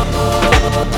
Oh, oh, oh.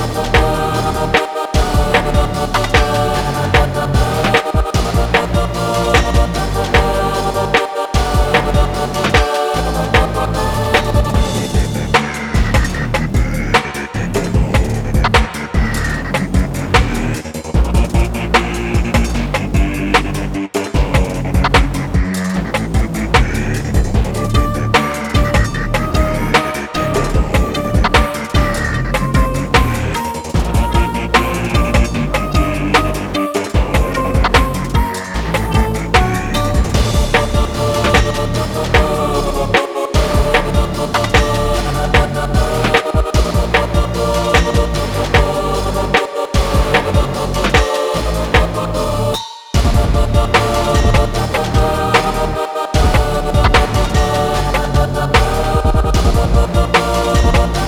¡Bobobobo!